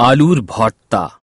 आलूर भर्ता